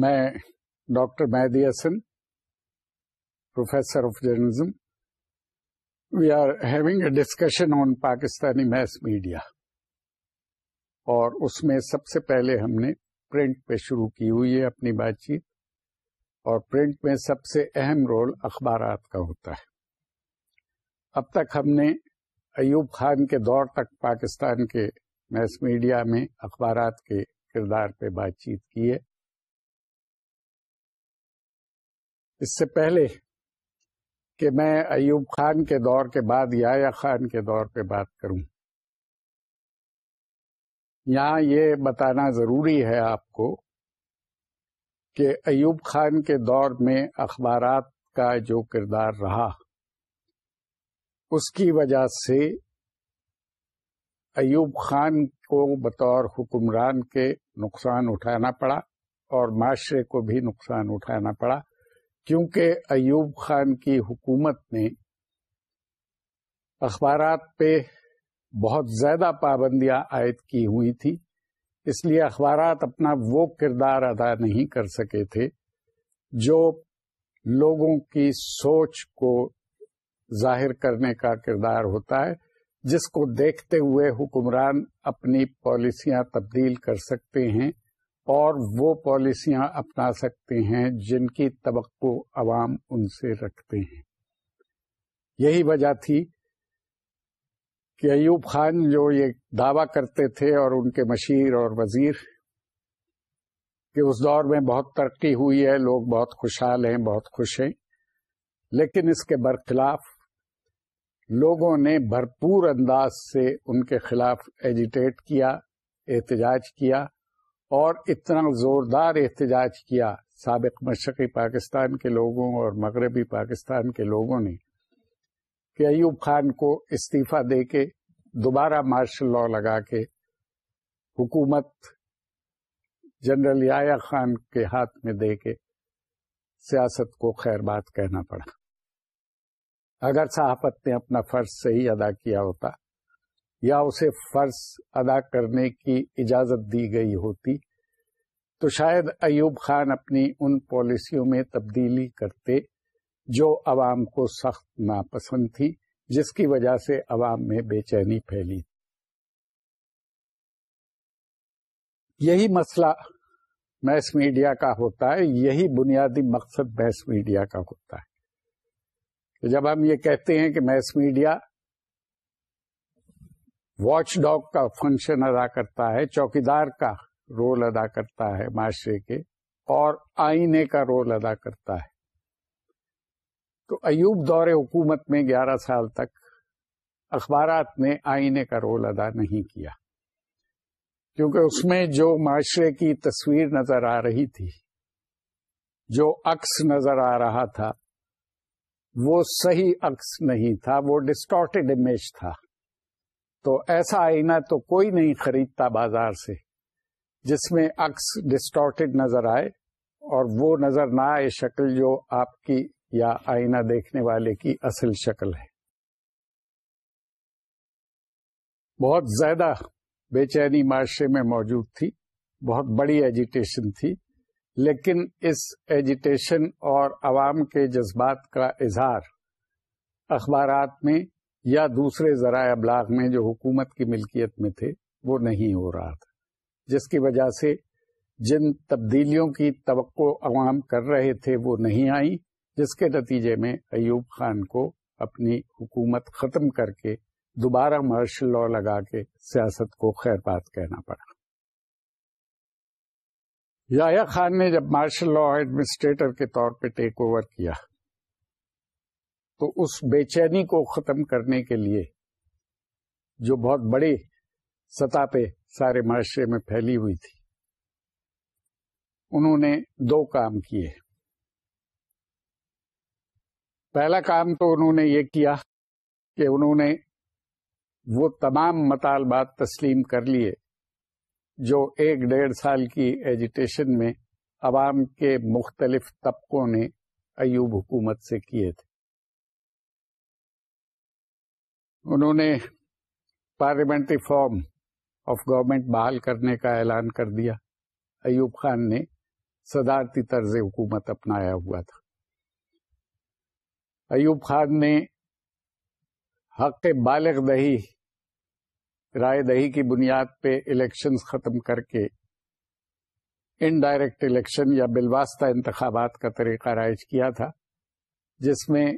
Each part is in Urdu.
میں doctor Mehdi Hasan, professor of journalism we are having a discussion on Pakistani mass media اور اس میں سب سے پہلے ہم نے پرنٹ پہ شروع کی ہوئی ہے اپنی بات چیت اور پرنٹ میں سب سے اہم رول اخبارات کا ہوتا ہے۔ اب تک ہم نے ایوب خان کے دور تک پاکستان کے میس میڈیا میں اخبارات کے کردار پہ بات چیت کی ہے۔ اس سے پہلے کہ میں ایوب خان کے دور کے بعد یا خان کے دور پہ بات کروں۔ یہاں یہ بتانا ضروری ہے آپ کو کہ ایوب خان کے دور میں اخبارات کا جو کردار رہا، اس کی وجہ سے ایوب خان کو بطور حکمران کے نقصان اٹھانا پڑا اور معاشرے کو بھی نقصان اٹھانا پڑا۔ کیونکہ ایوب خان کی حکومت نے اخبارات پہ بہت زیادہ پابندیاں عائد کی ہوئی تھی، اس لیے اخبارات اپنا وہ کردار ادا نہیں کر سکے تھے جو لوگوں کی سوچ کو ظاہر کرنے کا کردار ہوتا ہے، جس کو دیکھتے ہوئے حکمران اپنی پالیسیاں تبدیل کر سکتے ہیں۔ اور وہ پالیسیاں اپنا سکتے ہیں جن کی توقع عوام ان سے رکھتے ہیں۔ یہی وجہ تھی کہ ایوب خان جو یہ دعویٰ کرتے تھے اور ان کے مشیر اور وزیر کہ اس دور میں بہت ترقی ہوئی ہے، لوگ بہت خوشحال ہیں، بہت خوش ہیں۔ لیکن اس کے برخلاف لوگوں نے بھرپور انداز سے ان کے خلاف ایجیٹیٹ کیا، احتجاج کیا۔ اور اتنا زوردار احتجاج کیا سابق مشرقی پاکستان کے لوگوں اور مغربی پاکستان کے لوگوں نے کہ ایوب خان کو استعفی دے کے دوبارہ مارشل لا لگا کے حکومت جنرل یا خان کے ہاتھ میں دے کے سیاست کو خیر بات کہنا پڑا۔ اگر صحافت نے اپنا فرض صحیح ادا کیا ہوتا یا اسے فرض ادا کرنے کی اجازت دی گئی ہوتی تو شاید ایوب خان اپنی ان پالیسیوں میں تبدیلی کرتے جو عوام کو سخت ناپسند تھی، جس کی وجہ سے عوام میں بے چینی پھیلی۔ یہی مسئلہ میس میڈیا کا ہوتا ہے، یہی بنیادی مقصد میس میڈیا کا ہوتا ہے۔ جب ہم یہ کہتے ہیں کہ میس میڈیا واچ ڈاگ کا فنکشن ادا کرتا ہے، چوکیدار کا رول ادا کرتا ہے معاشرے کے، اور آئینے کا رول ادا کرتا ہے۔ تو ایوب دور حکومت میں گیارہ سال تک اخبارات نے آئینے کا رول ادا نہیں کیا۔ کیونکہ اس میں جو معاشرے کی تصویر نظر آ رہی تھی، جو عکس نظر آ رہا تھا، وہ صحیح عکس نہیں تھا، وہ ڈسٹارٹیڈ امیج تھا۔ تو ایسا آئینہ تو کوئی نہیں خریدتا بازار سے، جس میں عکس ڈسٹارٹیڈ نظر آئے اور وہ نظر نہ آئے شکل جو آپ کی یا آئینہ دیکھنے والے کی اصل شکل ہے۔ بہت زیادہ بے چینی معاشرے میں موجود تھی، بہت بڑی ایجیٹیشن تھی، لیکن اس ایجیٹیشن اور عوام کے جذبات کا اظہار اخبارات میں یا دوسرے ذرائع ابلاغ میں جو حکومت کی ملکیت میں تھے، وہ نہیں ہو رہا تھا۔ جس کی وجہ سے جن تبدیلیوں کی توقع عوام کر رہے تھے، وہ نہیں آئی جس کے نتیجے میں ایوب خان کو اپنی حکومت ختم کر کے دوبارہ مارشل لا لگا کے سیاست کو خیر بات کہنا پڑا۔ یا خان نے جب مارشل لا ایڈمنسٹریٹر کے طور پہ ٹیک اوور کیا تو اس بے چینی کو ختم کرنے کے لیے جو بہت بڑی سطح پہ سارے معاشرے میں پھیلی ہوئی تھی، انہوں نے دو کام کیے۔ پہلا کام تو انہوں نے یہ کیا کہ انہوں نے وہ تمام مطالبات تسلیم کر لیے جو ایک ڈیڑھ سال کی ایجیٹیشن میں عوام کے مختلف طبقوں نے ایوب حکومت سے کیے تھے۔ انہوں نے پارلیمنٹری فارم آف گورنمنٹ بحال کرنے کا اعلان کر دیا۔ ایوب خان نے صدارتی طرز حکومت اپنایا ہوا تھا۔ ایوب خان نے حق بالغ دہی، رائے دہی کی بنیاد پہ الیکشنز ختم کر کے انڈائریکٹ الیکشن یا بالواسطہ انتخابات کا طریقہ رائج کیا تھا، جس میں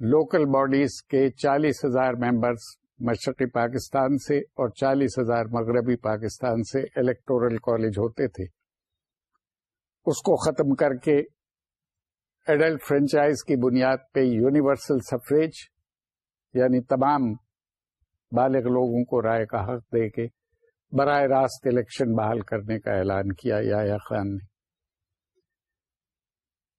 لوکل باڈیز کے چالیس ہزار ممبرس مشرقی پاکستان سے اور چالیس ہزار مغربی پاکستان سے الیکٹورل کالج ہوتے تھے۔ اس کو ختم کر کے ایڈلٹ فرنچائز کی بنیاد پہ یونیورسل سفریج یعنی تمام بالغ لوگوں کو رائے کا حق دے کے براہ راست الیکشن بحال کرنے کا اعلان کیا۔ یا خان نے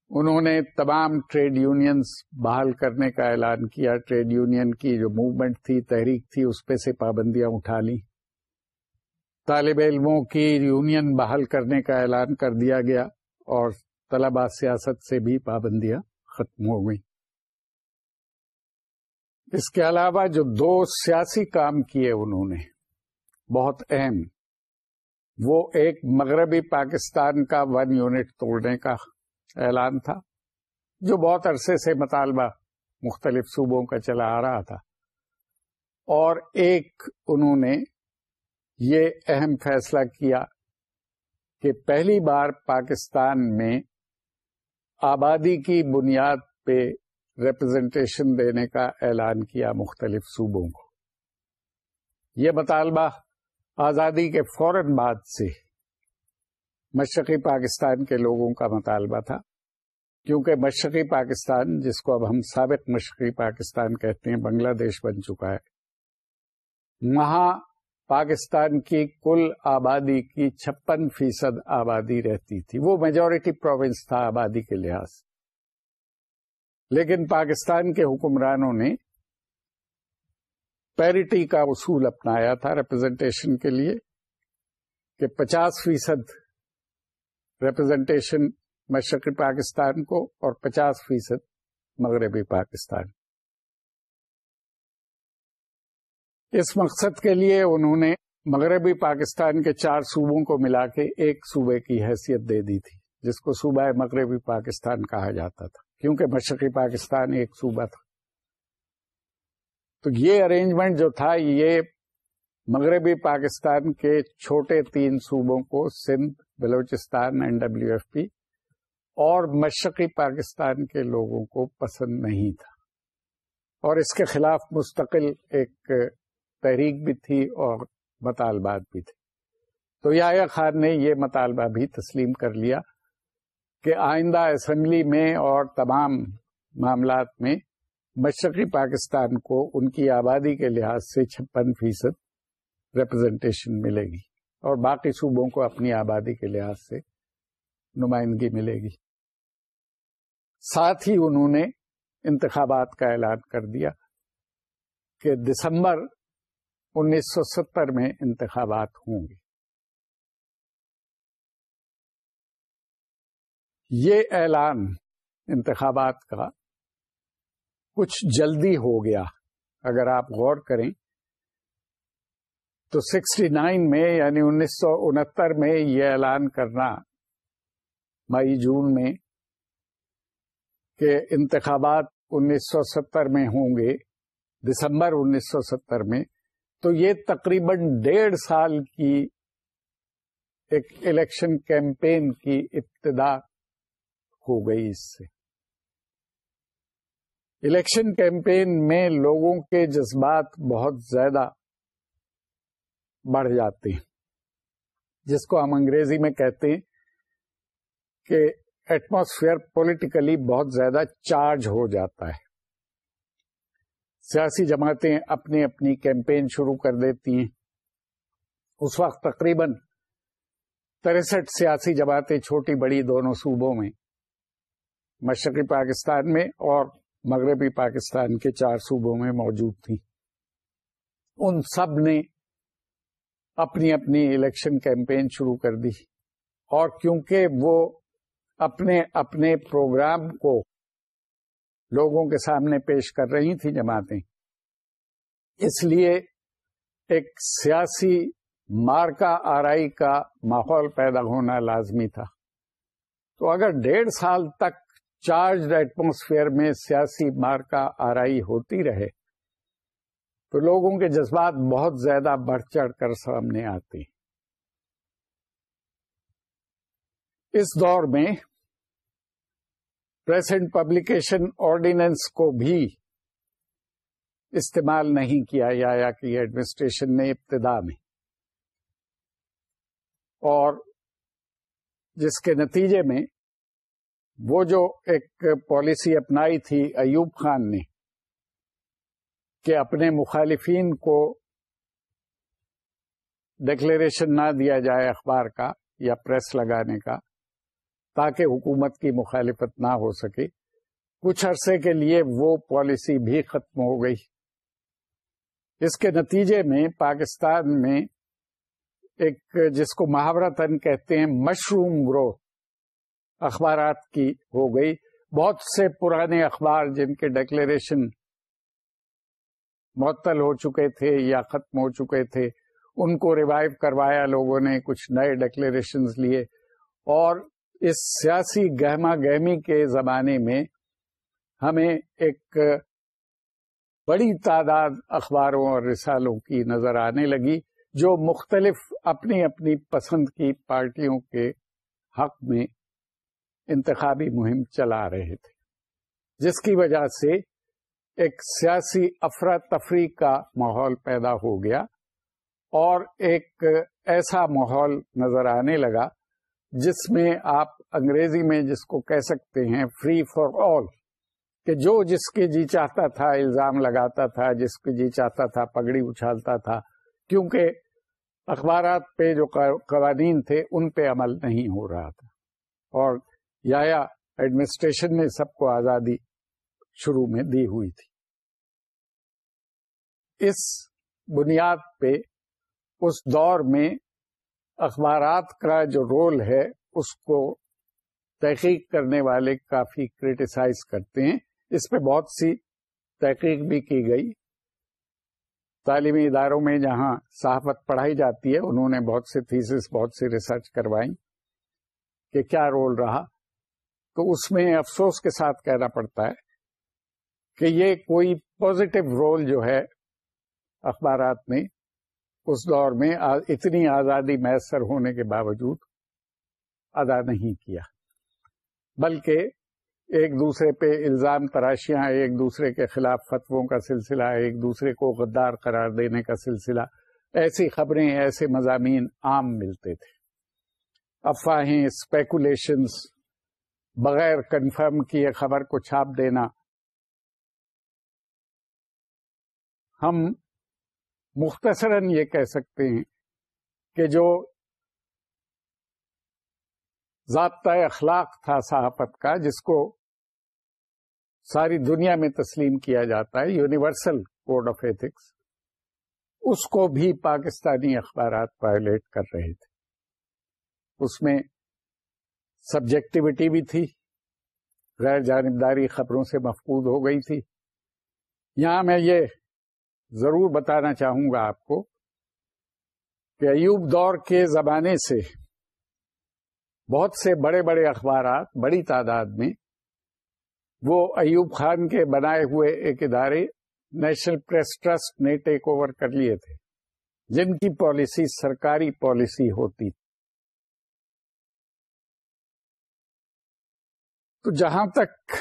انہوں نے تمام ٹریڈ یونینز بحال کرنے کا اعلان کیا۔ ٹریڈ یونین کی جو موومنٹ تھی، تحریک تھی، اس پہ سے پابندیاں اٹھا لی طالب علموں کی یونین بحال کرنے کا اعلان کر دیا گیا اور طلبا سیاست سے بھی پابندیاں ختم ہو گئیں۔ اس کے علاوہ جو دو سیاسی کام کیے انہوں نے، بہت اہم، وہ ایک مغربی پاکستان کا ون یونٹ توڑنے کا اعلان تھا، جو بہت عرصے سے مطالبہ مختلف صوبوں کا چلا آ رہا تھا۔ اور ایک انہوں نے یہ اہم فیصلہ کیا کہ پہلی بار پاکستان میں آبادی کی بنیاد پہ ریپرزنٹیشن دینے کا اعلان کیا مختلف صوبوں کو۔ یہ مطالبہ آزادی کے فوراً بعد سے مشرقی پاکستان کے لوگوں کا مطالبہ تھا، کیونکہ مشرقی پاکستان، جس کو اب ہم سابق مشرقی پاکستان کہتے ہیں، بنگلہ دیش بن چکا ہے۔ وہاں پاکستان کی کل آبادی کی چھپن فیصد آبادی رہتی تھی۔ وہ میجورٹی پروونس تھا آبادی کے لحاظ۔ لیکن پاکستان کے حکمرانوں نے پیرٹی کا اصول اپنایا تھا ریپرزینٹیشن کے لیے، کہ پچاس فیصد ریپرزینٹیشن مشرقی پاکستان کو اور پچاس فیصد مغربی پاکستان. اس مقصد کے لیے انہوں نے مغربی پاکستان کے چار صوبوں کو ملا کے ایک صوبے کی حیثیت دے دی تھی، جس کو صوبہ مغربی پاکستان کہا جاتا تھا، کیونکہ مشرقی پاکستان ایک صوبہ تھا. تو یہ ارینجمنٹ جو تھا، یہ مغربی پاکستان کے چھوٹے تین صوبوں کو Sindh Balochistan and W F P اور مشرقی پاکستان کے لوگوں کو پسند نہیں تھا۔ اور اس کے خلاف مستقل ایک تحریک بھی تھی اور مطالبات بھی تھے۔ تو یا خان نے یہ مطالبہ بھی تسلیم کر لیا کہ آئندہ اسمبلی میں اور تمام معاملات میں مشرقی پاکستان کو ان کی آبادی کے لحاظ سے چھپن فیصد ریپرزینٹیشن ملے گی۔ اور باقی صوبوں کو اپنی آبادی کے لحاظ سے نمائندگی ملے گی۔ ساتھ ہی انہوں نے انتخابات کا اعلان کر دیا کہ دسمبر انیس سو ستر میں انتخابات ہوں گے۔ یہ اعلان انتخابات کا کچھ جلدی ہو گیا۔ اگر آپ غور کریں تو سکسٹی نائن میں یعنی انیس سو انہتر میں یہ اعلان کرنا مئی جون میں کہ انتخابات انیس سو ستر میں ہوں گے، دسمبر انیس سو ستر میں، تو یہ تقریباً ڈیڑھ سال کی ایک الیکشن کیمپین کی ابتدا ہو گئی اس سے۔ الیکشن کیمپین میں لوگوں کے جذبات بہت زیادہ بڑھ جاتے ہیں۔ جس کو ہم انگریزی میں کہتے ہیں کہ ایٹماسفیئر پولیٹیکلی بہت زیادہ چارج ہو جاتا ہے۔ سیاسی جماعتیں اپنی اپنی کیمپین شروع کر دیتی ہیں۔ اس وقت تقریباً تریسٹھ سیاسی جماعتیں چھوٹی بڑی دونوں صوبوں میں، مشرقی پاکستان میں اور مغربی پاکستان کے چار صوبوں میں موجود تھی ان سب نے اپنی اپنی الیکشن کیمپین شروع کر دی اور کیونکہ وہ اپنے اپنے پروگرام کو لوگوں کے سامنے پیش کر رہی تھی جماعتیں، اس لیے ایک سیاسی مارکا آرائی کا ماحول پیدا ہونا لازمی تھا۔ تو اگر ڈیڑھ سال تک چارج ایٹموسفیئر میں سیاسی مارکا آرائی ہوتی رہے تو لوگوں کے جذبات بہت زیادہ بڑھ چڑھ کر سامنے آتے ہیں۔ اس دور میں پریسنٹ پبلیکیشن آرڈیننس کو بھی استعمال نہیں کیا یا کہ ایڈمنسٹریشن نے ابتدا میں۔ اور جس کے نتیجے میں وہ جو ایک پالیسی اپنائی تھی ایوب خان نے کہ اپنے مخالفین کو ڈکلیریشن نہ دیا جائے اخبار کا یا پریس لگانے کا، تاکہ حکومت کی مخالفت نہ ہو سکے۔ کچھ عرصے کے لیے وہ پالیسی بھی ختم ہو گئی۔ اس کے نتیجے میں پاکستان میں ایک جس کو محاورتن کہتے ہیں مشروم گروہ اخبارات کی ہو گئی۔ بہت سے پرانے اخبار جن کے ڈکلیریشن معطل ہو چکے تھے یا ختم ہو چکے تھے، ان کو ریوائو کروایا، لوگوں نے کچھ نئے ڈکلیریشن لیے۔ اور اس سیاسی گہما گہمی کے زمانے میں ہمیں ایک بڑی تعداد اخباروں اور رسالوں کی نظر آنے لگی، جو مختلف اپنی اپنی پسند کی پارٹیوں کے حق میں انتخابی مہم چلا رہے تھے، جس کی وجہ سے ایک سیاسی افراتفری کا ماحول پیدا ہو گیا اور ایک ایسا ماحول نظر آنے لگا جس میں آپ انگریزی میں جس کو کہہ سکتے ہیں فری فار آل، کہ جو جس کے جی چاہتا تھا الزام لگاتا تھا، جس کے جی چاہتا تھا پگڑی اچھالتا تھا، کیونکہ اخبارات پہ جو قوانین تھے ان پہ عمل نہیں ہو رہا تھا۔ اور یا ایڈمنسٹریشن نے سب کو آزادی شروع میں دی ہوئی تھی۔ اس بنیاد پہ اس دور میں اخبارات کا جو رول ہے، اس کو تحقیق کرنے والے کافی کریٹیسائز کرتے ہیں۔ اس پہ بہت سی تحقیق بھی کی گئی۔ تعلیمی اداروں میں جہاں صحافت پڑھائی جاتی ہے، انہوں نے بہت سے تھیسس بہت سی ریسرچ کروائی کہ کیا رول رہا۔ تو اس میں افسوس کے ساتھ کہنا پڑتا ہے کہ یہ کوئی پازیٹو رول جو ہے اخبارات میں، اس دور میں اتنی آزادی میسر ہونے کے باوجود ادا نہیں کیا۔ بلکہ ایک دوسرے پہ الزام تراشیاں، ایک دوسرے کے خلاف فتووں کا سلسلہ، ایک دوسرے کو غدار قرار دینے کا سلسلہ، ایسی خبریں، ایسے مضامین عام ملتے تھے۔ افواہیں اسپیکولیشنس بغیر کنفرم کیے خبر کو چھاپ دینا۔ ہم مختصراً یہ کہہ سکتے ہیں کہ جو ضابطۂ اخلاق تھا صحافت کا، جس کو ساری دنیا میں تسلیم کیا جاتا ہے، یونیورسل کوڈ آف ایتھکس، اس کو بھی پاکستانی اخبارات وائلیٹ کر رہے تھے۔ اس میں سبجیکٹیوٹی بھی تھی، غیر جانبداری خبروں سے مفقود ہو گئی تھی۔ یہاں میں یہ ضرور بتانا چاہوں گا آپ کو کہ ایوب دور کے زمانے سے بہت سے بڑے بڑے اخبارات، بڑی تعداد میں وہ ایوب خان کے بنائے ہوئے ایک ادارے نیشنل پریس ٹرسٹ نے ٹیک اوور کر لیے تھے، جن کی پالیسی سرکاری پالیسی ہوتی تھی۔ تو جہاں تک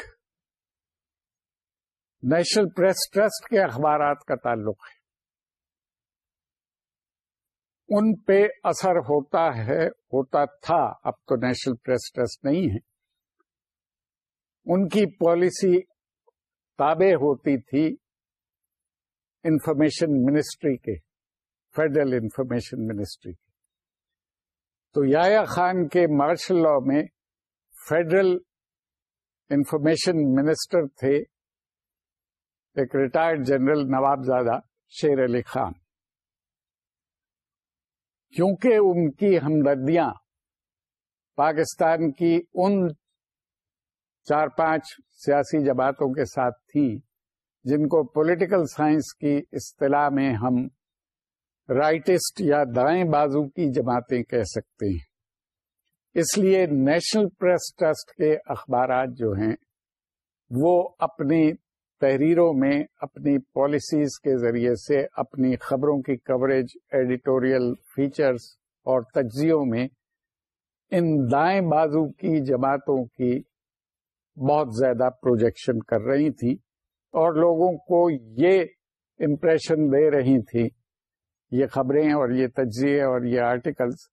نیشنل پریس ٹرسٹ کے اخبارات کا تعلق ہے۔ ان پہ اثر ہوتا ہے، ہوتا تھا، اب تو نیشنل پریس ٹرسٹ نہیں ہے۔ ان کی پالیسی تابع ہوتی تھی انفارمیشن منسٹری کے، فیڈرل انفارمیشن منسٹری کے۔ تو یا خان کے مارشل لا میں فیڈرل انفارمیشن منسٹر تھے۔ ایک ریٹائرڈ جنرل نوابزادہ شیر علی خان۔ کیونکہ ان کی ہمدردیاں پاکستان کی ان چار پانچ سیاسی جماعتوں کے ساتھ تھیں جن کو پولیٹیکل سائنس کی اصطلاح میں ہم رائٹسٹ یا دائیں بازو کی جماعتیں کہہ سکتے ہیں۔ اس لیے نیشنل پریس ٹرسٹ کے اخبارات جو ہیں وہ اپنی تحریروں میں اپنی پالیسیز کے ذریعے سے اپنی خبروں کی کوریج ایڈیٹوریل فیچرز اور تجزیوں میں ان دائیں بازو کی جماعتوں کی بہت زیادہ پروجیکشن کر رہی تھی اور لوگوں کو یہ امپریشن دے رہی تھی، یہ خبریں اور یہ تجزیے اور یہ آرٹیکلس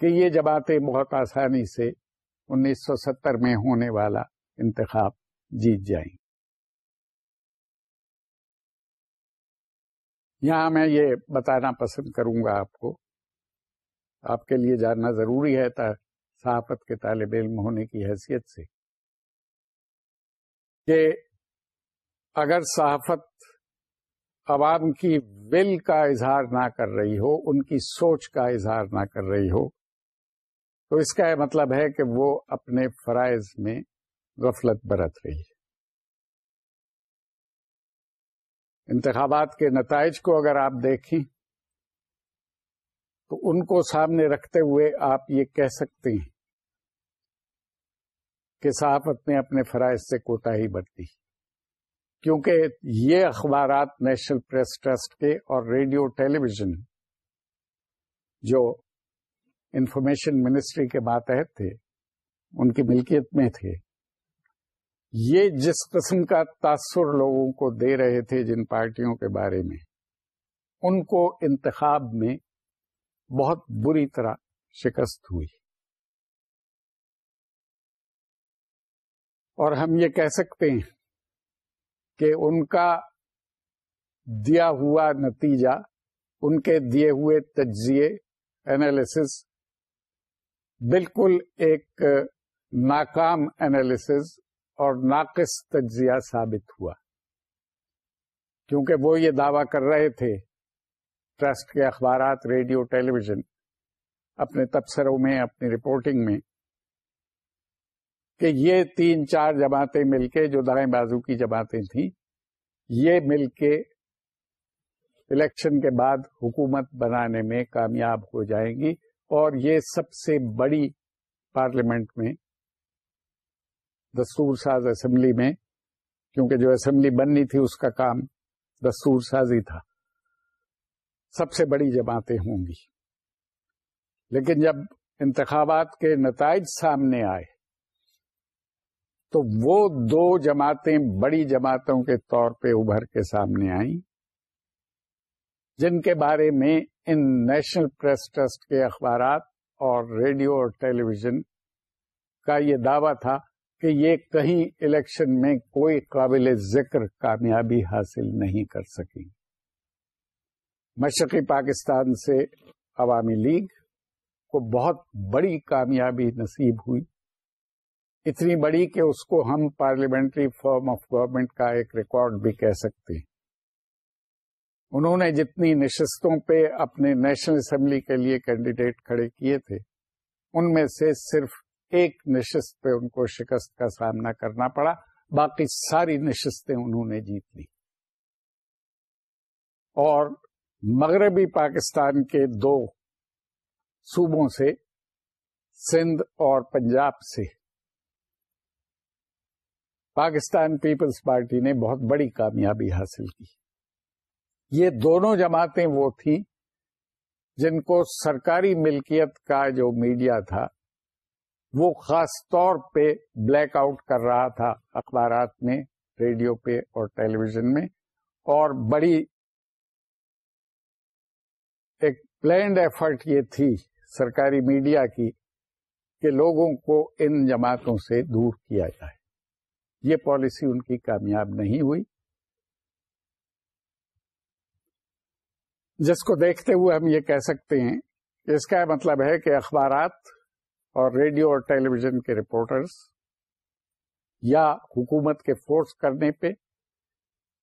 کہ یہ جماعتیں بہت آسانی سے انیس سو ستر میں ہونے والا انتخاب جیت جائیں۔ یہاں میں یہ بتانا پسند کروں گا آپ کو، آپ کے لیے جاننا ضروری ہے صحافت کے طالب علم ہونے کی حیثیت سے۔ کہ اگر صحافت عوام کی ول کا اظہار نہ کر رہی ہو، ان کی سوچ کا اظہار نہ کر رہی ہو، تو اس کا یہ مطلب ہے کہ وہ اپنے فرائض میں غفلت برت رہی ہے۔ انتخابات کے نتائج کو اگر آپ دیکھیں، تو ان کو سامنے رکھتے ہوئے آپ یہ کہہ سکتے ہیں کہ صحافت نے اپنے فرائض سے کوتا ہی برتی کیونکہ یہ اخبارات نیشنل پریس ٹرسٹ کے اور ریڈیو ٹیلی ویژن جو انفارمیشن منسٹری کے ماتحت تھے، ان کی ملکیت میں تھے۔ یہ جس قسم کا تاثر لوگوں کو دے رہے تھے جن پارٹیوں کے بارے میں، ان کو انتخاب میں بہت بری طرح شکست ہوئی۔ اور ہم یہ کہہ سکتے ہیں کہ ان کا دیا ہوا نتیجہ، ان کے دیے ہوئے تجزیے اینالس بالکل ایک ناکام اینالس اور ناقص تجزیہ ثابت ہوا۔ کیونکہ وہ یہ دعویٰ کر رہے تھے ٹرسٹ کے اخبارات، ریڈیو ٹیلی ویژن اپنے تبصروں میں، اپنی رپورٹنگ میں، کہ یہ تین چار جماعتیں مل کے، جو دائیں بازو کی جماعتیں تھیں، یہ مل کے الیکشن کے بعد حکومت بنانے میں کامیاب ہو جائیں گی اور یہ سب سے بڑی پارلیمنٹ میں دستور ساز اسمبلی میں، کیونکہ جو اسمبلی بننی تھی اس کا کام دستور سازی تھا۔ سب سے بڑی جماعتیں ہوں گی۔ لیکن جب انتخابات کے نتائج سامنے آئے، تو وہ دو جماعتیں بڑی جماعتوں کے طور پہ ابھر کے سامنے آئیں، جن کے بارے میں ان نیشنل پریس ٹرسٹ کے اخبارات اور ریڈیو اور ٹیلی ویژن کا یہ دعویٰ تھا کہ یہ کہیں الیکشن میں کوئی قابل ذکر کامیابی حاصل نہیں کر سکی۔ مشرقی پاکستان سے عوامی لیگ کو بہت بڑی کامیابی نصیب ہوئی۔ اتنی بڑی کہ اس کو ہم پارلیمنٹری فارم آف گورنمنٹ کا ایک ریکارڈ بھی کہہ سکتے ہیں۔ انہوں نے جتنی نشستوں پہ اپنے نیشنل اسمبلی کے لیے کینڈیڈیٹ کھڑے کیے تھے، ان میں سے صرف ایک نشست پہ ان کو شکست کا سامنا کرنا پڑا۔ باقی ساری نشستیں انہوں نے جیت لی۔ اور مغربی پاکستان کے دو صوبوں سے، سندھ اور پنجاب سے، پاکستان پیپلز پارٹی نے بہت بڑی کامیابی حاصل کی۔ یہ دونوں جماعتیں وہ تھیں جن کو سرکاری ملکیت کا جو میڈیا تھا وہ خاص طور پہ بلیک آؤٹ کر رہا تھا اخبارات میں، ریڈیو پہ اور ٹیلی ویژن میں، اور بڑی ایک پلینڈ ایفرٹ یہ تھی سرکاری میڈیا کی کہ لوگوں کو ان جماعتوں سے دور کیا جائے۔ یہ پالیسی ان کی کامیاب نہیں ہوئی۔ جس کو دیکھتے ہوئے ہم یہ کہہ سکتے ہیں، اس کا مطلب ہے کہ اخبارات اور ریڈیو اور ٹیلی ویژن کے رپورٹرز، یا حکومت کے فورس کرنے پہ،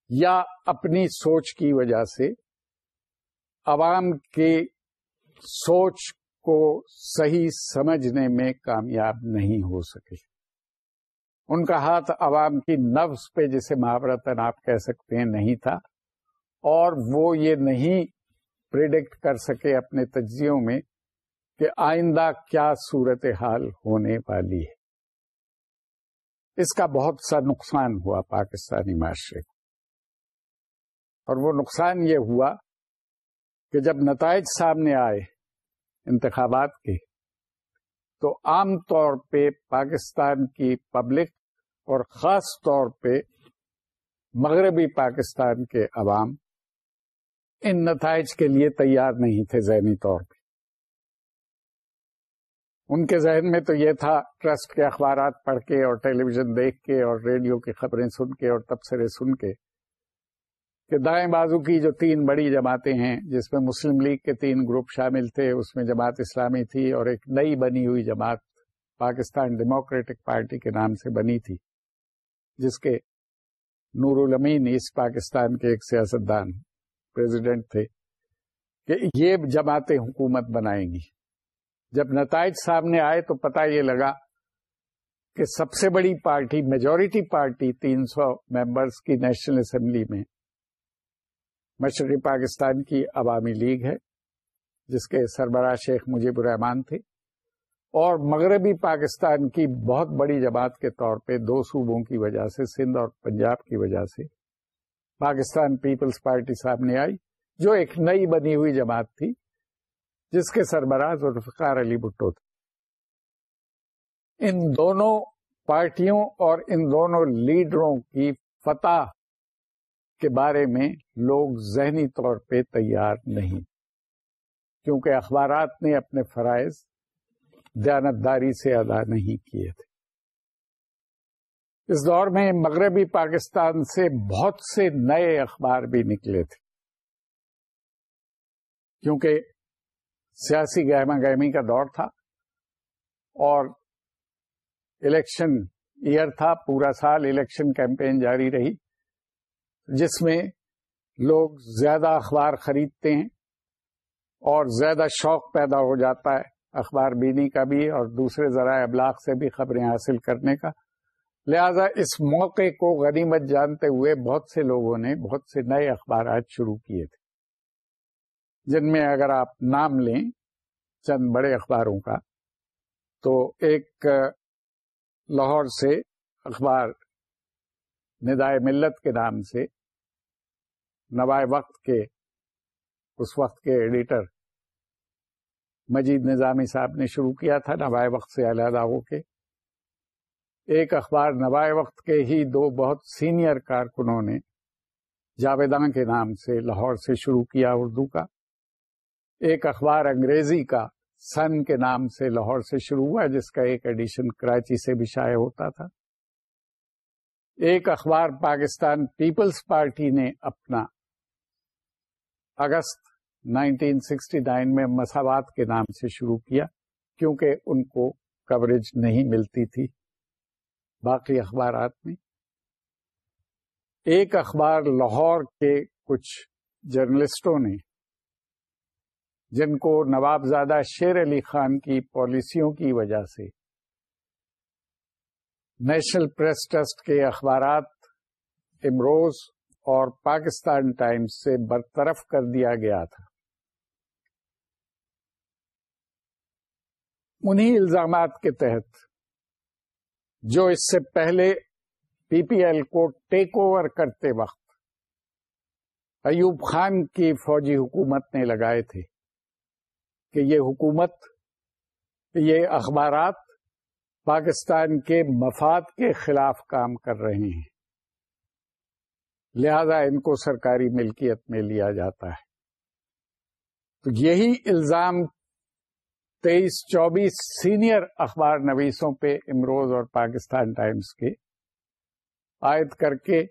یا اپنی سوچ کی وجہ سے عوام کی سوچ کو صحیح سمجھنے میں کامیاب نہیں ہو سکے۔ ان کا ہاتھ عوام کی نفس پہ، جسے محاورتن آپ کہہ سکتے ہیں، نہیں تھا۔ اور وہ یہ نہیں پریڈکٹ کر سکے اپنے تجزیوں میں کہ آئندہ کیا صورت حال ہونے والی ہے۔ اس کا بہت سا نقصان ہوا پاکستانی معاشرے کو۔ اور وہ نقصان یہ ہوا کہ جب نتائج سامنے آئے انتخابات کے، تو عام طور پہ پاکستان کی پبلک اور خاص طور پہ مغربی پاکستان کے عوام ان نتائج کے لیے تیار نہیں تھے ذہنی طور پہ۔ ان کے ذہن میں تو یہ تھا، ٹرسٹ کے اخبارات پڑھ کے اور ٹیلی ویژن دیکھ کے اور ریڈیو کی خبریں سن کے اور تبصرے سن کے کہ دائیں بازو کی جو تین بڑی جماعتیں ہیں، جس میں مسلم لیگ کے تین گروپ شامل تھے، اس میں جماعت اسلامی تھی اور ایک نئی بنی ہوئی جماعت پاکستان ڈیموکریٹک پارٹی کے نام سے بنی تھی، جس کے نور الامین ایسٹ پاکستان کے ایک سیاستدان پریزیڈنٹ تھے کہ یہ جماعتیں حکومت بنائیں گی۔ جب نتائج سامنے آئے تو پتا یہ لگا کہ سب سے بڑی پارٹی، میجورٹی پارٹی تین سو ممبرس کی نیشنل اسمبلی میں مشرقی پاکستان کی عوامی لیگ ہے، جس کے سربراہ شیخ مجیب الرحمان تھے۔ اور مغربی پاکستان کی بہت بڑی جماعت کے طور پہ دو صوبوں کی وجہ سے، سندھ اور پنجاب کی وجہ سے پاکستان پیپلز پارٹی سامنے آئی، جو ایک نئی بنی ہوئی جماعت تھی۔ جس کے سربراہ ذوالفقار علی بھٹو تھے۔ ان دونوں پارٹیوں اور ان دونوں لیڈروں کی فتح کے بارے میں لوگ ذہنی طور پہ تیار نہیں۔ کیونکہ اخبارات نے اپنے فرائض دیانتداری سے ادا نہیں کیے تھے۔ اس دور میں مغربی پاکستان سے بہت سے نئے اخبار بھی نکلے تھے۔ کیونکہ سیاسی گہما گہمی کا دور تھا اور الیکشن ایئر تھا، پورا سال الیکشن کیمپین جاری رہی، جس میں لوگ زیادہ اخبار خریدتے ہیں اور زیادہ شوق پیدا ہو جاتا ہے اخبار بینی کا بھی اور دوسرے ذرائع ابلاغ سے بھی خبریں حاصل کرنے کا۔ لہذا اس موقع کو غنیمت جانتے ہوئے بہت سے لوگوں نے بہت سے نئے اخبارات شروع کیے تھے۔ جن میں اگر آپ نام لیں چند بڑے اخباروں کا، تو ایک لاہور سے اخبار ندائے ملت کے نام سے نوائے وقت کے، اس وقت کے ایڈیٹر مجید نظامی صاحب نے شروع کیا تھا، نوائے وقت سے علیحدہ ہو کے۔ ایک اخبار نوائے وقت کے ہی دو بہت سینئر کارکنوں نے جاویداں کے نام سے لاہور سے شروع کیا اردو کا۔ ایک اخبار انگریزی کا سن کے نام سے لاہور سے شروع ہوا، جس کا ایک ایڈیشن کراچی سے بھی شائع ہوتا تھا۔ ایک اخبار پاکستان پیپلز پارٹی نے اپنا اگست 1969 میں مساوات کے نام سے شروع کیا، کیونکہ ان کو کوریج نہیں ملتی تھی باقی اخبارات میں۔ ایک اخبار لاہور کے کچھ جرنلسٹوں نے جن کو نواب زادہ شیر علی خان کی پالیسیوں کی وجہ سے۔ نیشنل پریس ٹرسٹ کے اخبارات امروز اور پاکستان ٹائمز سے برطرف کر دیا گیا تھا۔ انہی الزامات کے تحت جو اس سے پہلے پی پی ایل کو ٹیک اوور کرتے وقت ایوب خان کی فوجی حکومت نے لگائے تھے۔ کہ یہ حکومت، یہ اخبارات پاکستان کے مفاد کے خلاف کام کر رہے ہیں۔ لہذا ان کو سرکاری ملکیت میں لیا جاتا ہے۔ تو یہی الزام تیئیس چوبیس سینئر اخبار نویسوں پہ امروز اور پاکستان ٹائمز کے عائد کر کے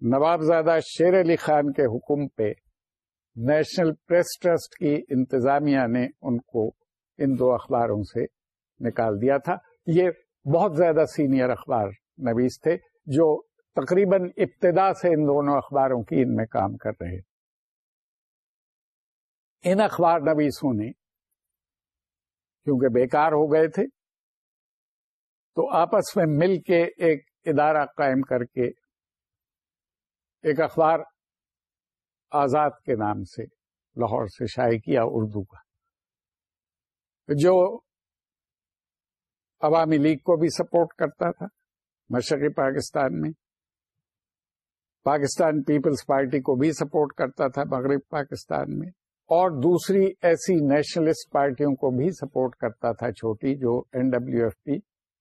نوابزادہ شیر علی خان کے حکم پہ نیشنل پریس ٹرسٹ کی انتظامیہ نے ان کو ان دو اخباروں سے نکال دیا تھا۔ یہ بہت زیادہ سینئر اخبار نویس تھے جو تقریباً ابتدا سے ان دونوں اخباروں کی ان میں کام کر رہے ان اخبار نویسوں نے کیونکہ بیکار ہو گئے تھے، تو آپس میں مل کے ایک ادارہ قائم کر کے ایک اخبار آزاد کے نام سے لاہور سے شائع کیا اردو کا۔ جو عوامی لیگ کو بھی سپورٹ کرتا تھا مشرقی پاکستان میں، پاکستان پیپلز پارٹی کو بھی سپورٹ کرتا تھا مغرب پاکستان میں، اور دوسری ایسی نیشنلسٹ پارٹیوں کو بھی سپورٹ کرتا تھا چھوٹی جو این ڈبلو ایف پی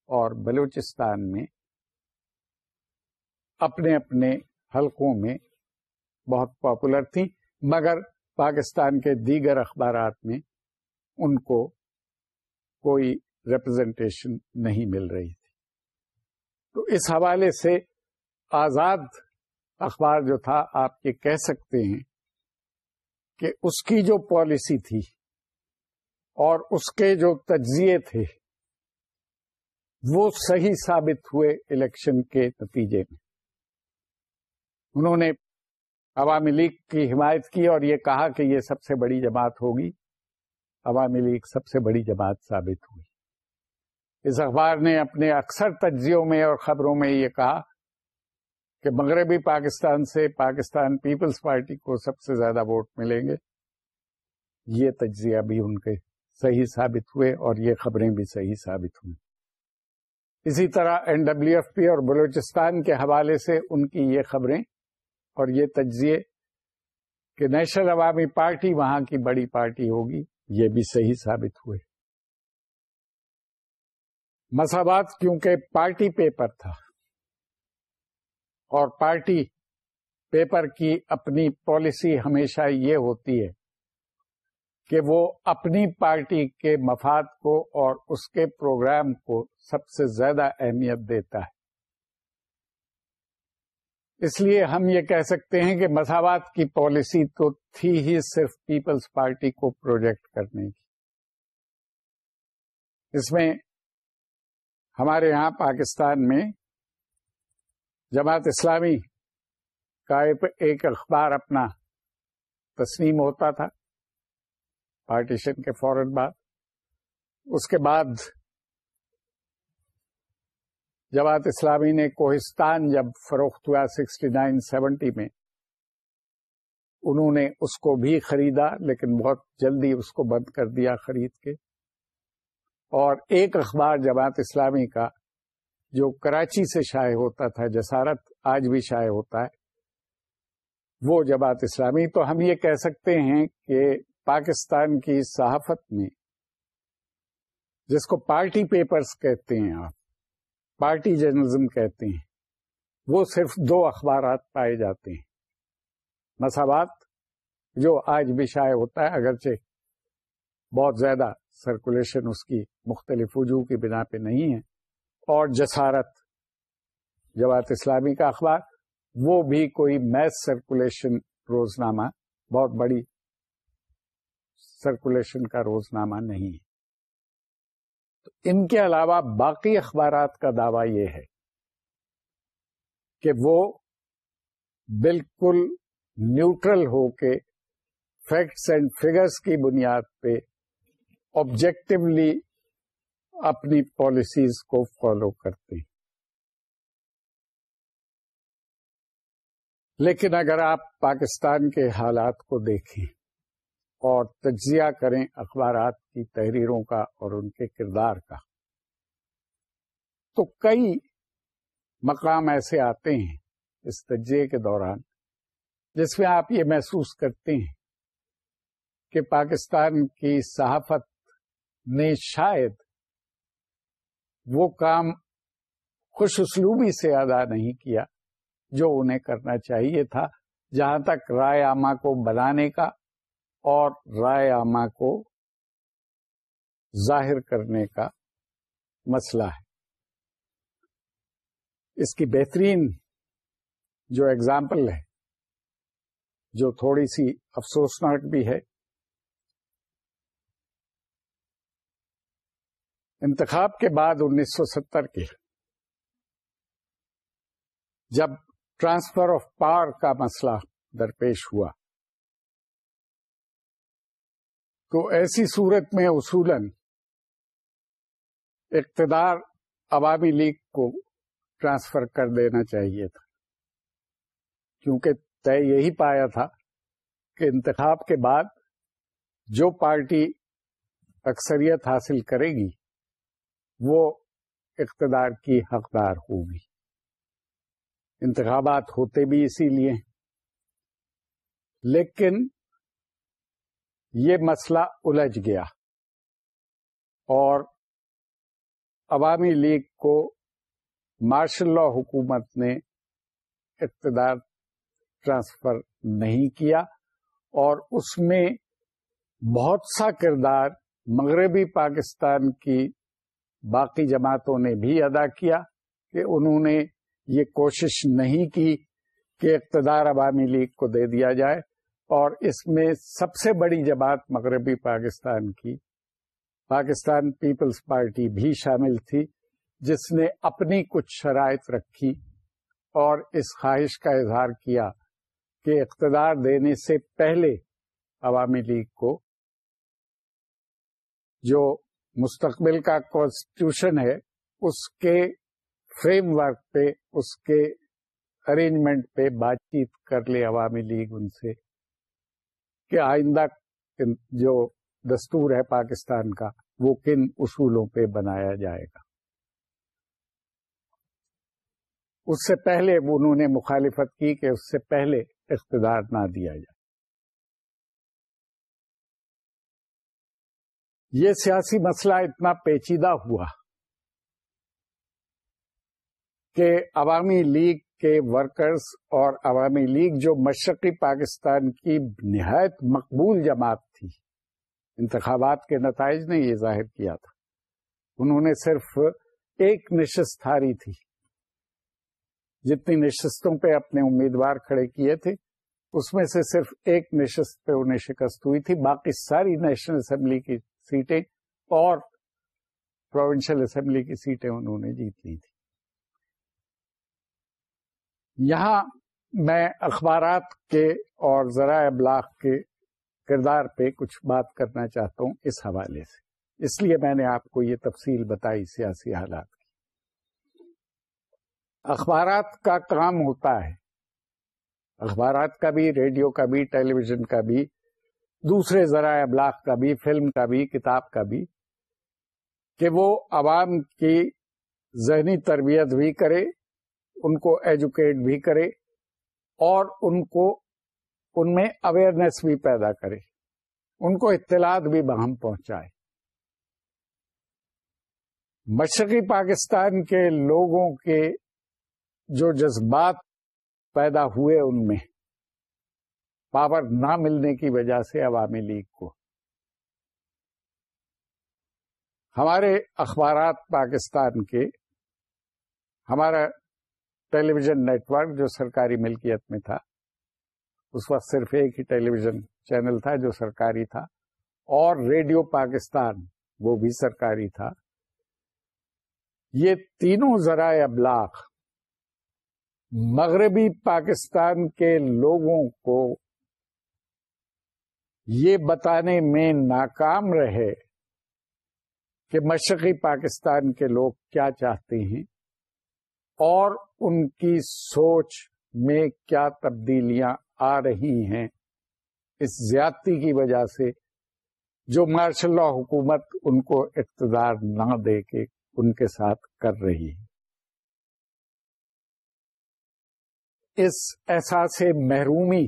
اور بلوچستان میں اپنے اپنے حلقوں میں بہت پاپولر تھی مگر پاکستان کے دیگر اخبارات میں ان کو کوئی ریپرزینٹیشن نہیں مل رہی تھی۔ تو اس حوالے سے آزاد اخبار جو تھا، آپ یہ کہہ سکتے ہیں کہ اس کی جو پالیسی تھی اور اس کے جو تجزیے تھے، وہ صحیح ثابت ہوئے الیکشن کے نتیجے میں۔ انہوں نے عوامی لیگ کی حمایت کی اور یہ کہا کہ یہ سب سے بڑی جماعت ہوگی۔ عوامی لیگ سب سے بڑی جماعت ثابت ہوئی۔ اس اخبار نے اپنے اکثر تجزیوں میں اور خبروں میں یہ کہا کہ مغربی پاکستان سے پاکستان پیپلز پارٹی کو سب سے زیادہ ووٹ ملیں گے۔ یہ تجزیہ بھی ان کے صحیح ثابت ہوئے اور یہ خبریں بھی صحیح ثابت ہوئی اسی طرح این ڈبلو ایف پی اور بلوچستان کے حوالے سے ان کی یہ خبریں اور یہ تجزیے کہ نیشنل عوامی پارٹی وہاں کی بڑی پارٹی ہوگی، یہ بھی صحیح ثابت ہوئے۔ مساوات کیونکہ پارٹی پیپر تھا اور پارٹی پیپر کی اپنی پالیسی ہمیشہ یہ ہوتی ہے کہ وہ اپنی پارٹی کے مفاد کو اور اس کے پروگرام کو سب سے زیادہ اہمیت دیتا ہے۔ اس لیے ہم یہ کہہ سکتے ہیں کہ مساوات کی پالیسی تو تھی ہی صرف پیپلز پارٹی کو پروجیکٹ کرنے کی۔ اس میں ہمارے یہاں پاکستان میں جماعت اسلامی کا ایک اخبار اپنا تسلیم ہوتا تھا، پارٹیشن کے فوراً بعد۔ اس کے بعد جماعت اسلامی نے کوہستان جب فروخت ہوا سکسٹی نائن، سیونٹی میں، انہوں نے اس کو بھی خریدا، لیکن بہت جلدی اس کو بند کر دیا خرید کے۔ اور ایک اخبار جماعت اسلامی کا، جو کراچی سے شائع ہوتا تھا، جسارت آج بھی شائع ہوتا ہے، وہ جماعت اسلامی، تو ہم یہ کہہ سکتے ہیں کہ پاکستان کی صحافت میں، جس کو پارٹی پیپرز کہتے ہیں آپ پارٹی جرنلزم کہتے ہیں۔ وہ صرف دو اخبارات پائے جاتے ہیں۔ مساوات، جو آج بھی شائع ہوتا ہے، اگرچہ بہت زیادہ سرکولیشن اس کی مختلف وجوہ کی بنا پہ نہیں ہے۔ اور جسارت جوات اسلامی کا اخبار، وہ بھی کوئی میس سرکولیشن روزنامہ، بہت بڑی سرکولیشن کا روزنامہ نہیں ہے۔ تو ان کے علاوہ باقی اخبارات کا دعویٰ یہ ہے کہ وہ بالکل نیوٹرل ہو کے فیکٹس اینڈ فگرس کی بنیاد پہ آبجیکٹولی اپنی پالیسیز کو فالو کرتے ہیں۔ لیکن اگر آپ پاکستان کے حالات کو دیکھیں اور تجزیہ کریں اخبارات کی تحریروں کا اور ان کے کردار کا۔ تو کئی مقام ایسے آتے ہیں اس تجزیے کے دوران جس میں آپ یہ محسوس کرتے ہیں کہ پاکستان کی صحافت نے شاید وہ کام خوش اسلوبی سے ادا نہیں کیا جو انہیں کرنا چاہیے تھا، جہاں تک رائے عامہ کو بنانے کا اور رائے عامہ کو ظاہر کرنے کا مسئلہ ہے۔ اس کی بہترین جو اگزامپل ہے، جو تھوڑی سی افسوسناک بھی ہے، انتخاب کے بعد انیس سو ستر کے، جب ٹرانسفر آف پاور کا مسئلہ درپیش ہوا۔ تو ایسی صورت میں اصولن اقتدار عوامی لیگ کو ٹرانسفر کر دینا چاہیے تھا۔ کیونکہ طے یہی پایا تھا کہ انتخاب کے بعد جو پارٹی اکثریت حاصل کرے گی، وہ اقتدار کی حقدار ہوگی۔ انتخابات ہوتے بھی اسی لیے۔ لیکن یہ مسئلہ الجھ گیا۔ اور عوامی لیگ کو مارشل لا حکومت نے اقتدار ٹرانسفر نہیں کیا اور اس میں بہت سا کردار مغربی پاکستان کی باقی جماعتوں نے بھی ادا کیا کہ انہوں نے یہ کوشش نہیں کی کہ اقتدار عوامی لیگ کو دے دیا جائے۔ اور اس میں سب سے بڑی جماعت مغربی پاکستان کی، پاکستان پیپلز پارٹی بھی شامل تھی، جس نے اپنی کچھ شرائط رکھی اور اس خواہش کا اظہار کیا کہ اقتدار دینے سے پہلے عوامی لیگ کو، جو مستقبل کا کانسٹیٹیوشن ہے، اس کے فریم ورک پہ، اس کے ارینجمنٹ پہ بات چیت کر لے عوامی لیگ ان سے۔ کہ آئندہ جو دستور ہے پاکستان کا، وہ کن اصولوں پہ بنایا جائے گا۔ اس سے پہلے انہوں نے مخالفت کی کہ اس سے پہلے اقتدار نہ دیا جائے۔ یہ سیاسی مسئلہ اتنا پیچیدہ ہوا کہ عوامی لیگ کے ورکرز اور عوامی لیگ جو مشرقی پاکستان کی نہایت مقبول جماعت تھی، انتخابات کے نتائج نے یہ ظاہر کیا تھا۔ انہوں نے صرف ایک نشست ہاری تھی۔ جتنی نشستوں پہ اپنے امیدوار کھڑے کیے تھے، اس میں سے صرف ایک نشست پہ انہیں شکست ہوئی تھی۔ باقی ساری نیشنل اسمبلی کی سیٹیں اور پروونشل اسمبلی کی سیٹیں انہوں نے جیت لی تھی۔ یہاں میں اخبارات کے اور ذرائع ابلاغ کے کردار پہ کچھ بات کرنا چاہتا ہوں اس حوالے سے۔ اس لیے میں نے آپ کو یہ تفصیل بتائی سیاسی حالات کی۔ اخبارات کا کام ہوتا ہے۔ اخبارات کا بھی، ریڈیو کا بھی ٹیلی ویژن کا بھی، دوسرے ذرائع ابلاغ کا بھی، فلم کا بھی، کتاب کا بھی، کہ وہ عوام کی ذہنی تربیت بھی کرے ان کو ایجوکیٹ بھی کرے اور ان کو ان میں اویئرنیس بھی پیدا کرے۔ ان کو اطلاعات بھی بہم پہنچائے۔ مشرقی پاکستان کے لوگوں کے جو جذبات پیدا ہوئے ان میں، پاور نہ ملنے کی وجہ سے عوامی لیگ کو۔ ہمارے اخبارات پاکستان کے، ہمارا ٹیلی ویژن نیٹ ورک جو سرکاری ملکیت میں تھا، اس وقت صرف ایک ہی ٹیلی ویژن چینل تھا جو سرکاری تھا، اور ریڈیو پاکستان وہ بھی سرکاری تھا۔ یہ تینوں ذرائع ابلاغ مغربی پاکستان کے لوگوں کو یہ بتانے میں ناکام رہے کہ مشرقی پاکستان کے لوگ کیا چاہتے ہیں۔ اور ان کی سوچ میں کیا تبدیلیاں آ رہی ہیں اس زیادتی کی وجہ سے جو مارشل لا حکومت ان کو اقتدار نہ دے کے ان کے ساتھ کر رہی ہے۔ اس احساس محرومی